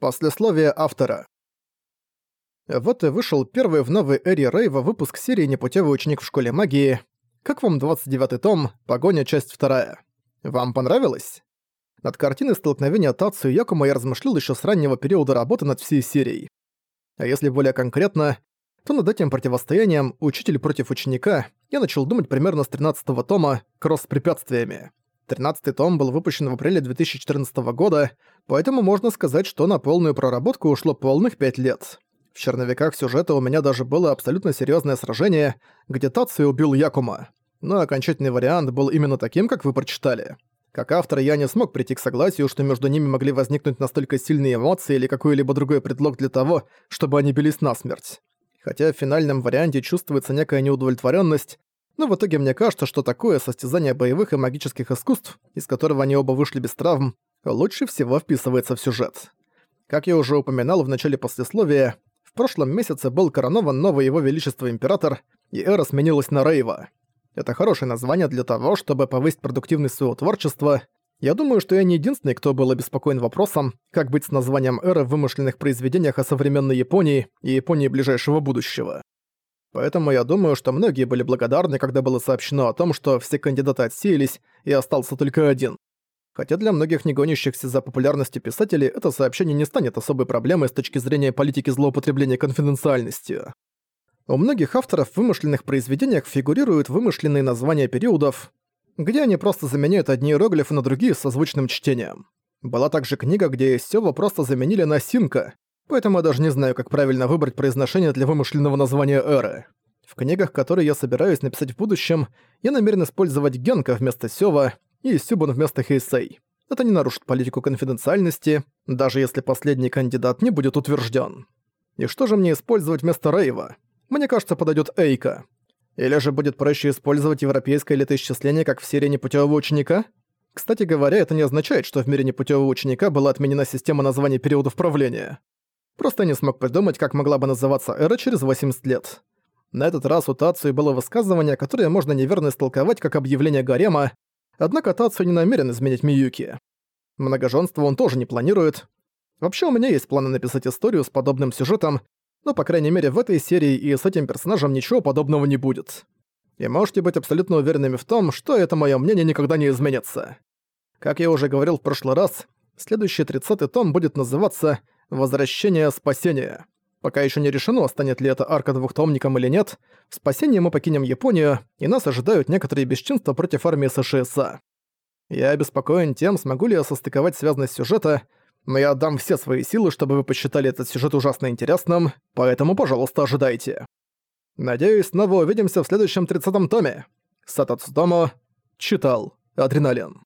Послесловие автора. Вот и вышел первый в новой эре Рейва выпуск серии «Непутевый ученик в школе магии». Как вам 29-й том, погоня, часть 2. Вам понравилось? Над картиной столкновения Тацу и Якума я размышлял еще с раннего периода работы над всей серией. А если более конкретно, то над этим противостоянием «Учитель против ученика» я начал думать примерно с 13-го тома «Кросс с препятствиями». Тринадцатый том был выпущен в апреле 2014 года, поэтому можно сказать, что на полную проработку ушло полных пять лет. В черновиках сюжета у меня даже было абсолютно серьезное сражение, где Тацию убил Якума. Но окончательный вариант был именно таким, как вы прочитали. Как автор я не смог прийти к согласию, что между ними могли возникнуть настолько сильные эмоции или какой-либо другой предлог для того, чтобы они бились насмерть. Хотя в финальном варианте чувствуется некая неудовлетворенность, но в итоге мне кажется, что такое состязание боевых и магических искусств, из которого они оба вышли без травм, лучше всего вписывается в сюжет. Как я уже упоминал в начале послесловия, в прошлом месяце был коронован новый его величество император, и эра сменилась на Рейва. Это хорошее название для того, чтобы повысить продуктивность своего творчества. Я думаю, что я не единственный, кто был обеспокоен вопросом, как быть с названием эры в вымышленных произведениях о современной Японии и Японии ближайшего будущего. Поэтому я думаю, что многие были благодарны, когда было сообщено о том, что все кандидаты отсеялись, и остался только один. Хотя для многих не гонящихся за популярностью писателей это сообщение не станет особой проблемой с точки зрения политики злоупотребления конфиденциальностью. У многих авторов в вымышленных произведениях фигурируют вымышленные названия периодов, где они просто заменяют одни иероглифы на другие со звучным чтением. Была также книга, где Сёва просто заменили на Синка, поэтому я даже не знаю, как правильно выбрать произношение для вымышленного названия эры. В книгах, которые я собираюсь написать в будущем, я намерен использовать Генка вместо Сёва и Сюбан вместо Хейсей. Это не нарушит политику конфиденциальности, даже если последний кандидат не будет утвержден. И что же мне использовать вместо Рейва? Мне кажется, подойдет Эйка. Или же будет проще использовать европейское летоисчисление, как в серии непутевого ученика? Кстати говоря, это не означает, что в мире непутевого ученика была отменена система названий периодов правления. Просто не смог придумать, как могла бы называться эра через 80 лет. На этот раз у Тацию было высказывание, которое можно неверно истолковать как объявление гарема, однако Тацию не намерен изменить Миюки. Многоженство он тоже не планирует. Вообще у меня есть планы написать историю с подобным сюжетом, но, по крайней мере, в этой серии и с этим персонажем ничего подобного не будет. И можете быть абсолютно уверенными в том, что это мое мнение никогда не изменится. Как я уже говорил в прошлый раз, следующий 30-й том будет называться Возвращение спасения. Пока еще не решено, станет ли это арка двухтомником или нет, в спасении мы покинем Японию, и нас ожидают некоторые бесчинства против армии США. Я обеспокоен тем, смогу ли я состыковать связанность сюжета, но я отдам все свои силы, чтобы вы посчитали этот сюжет ужасно интересным, поэтому, пожалуйста, ожидайте. Надеюсь, снова увидимся в следующем 30-м томе. Сатацудомо читал. Адреналин.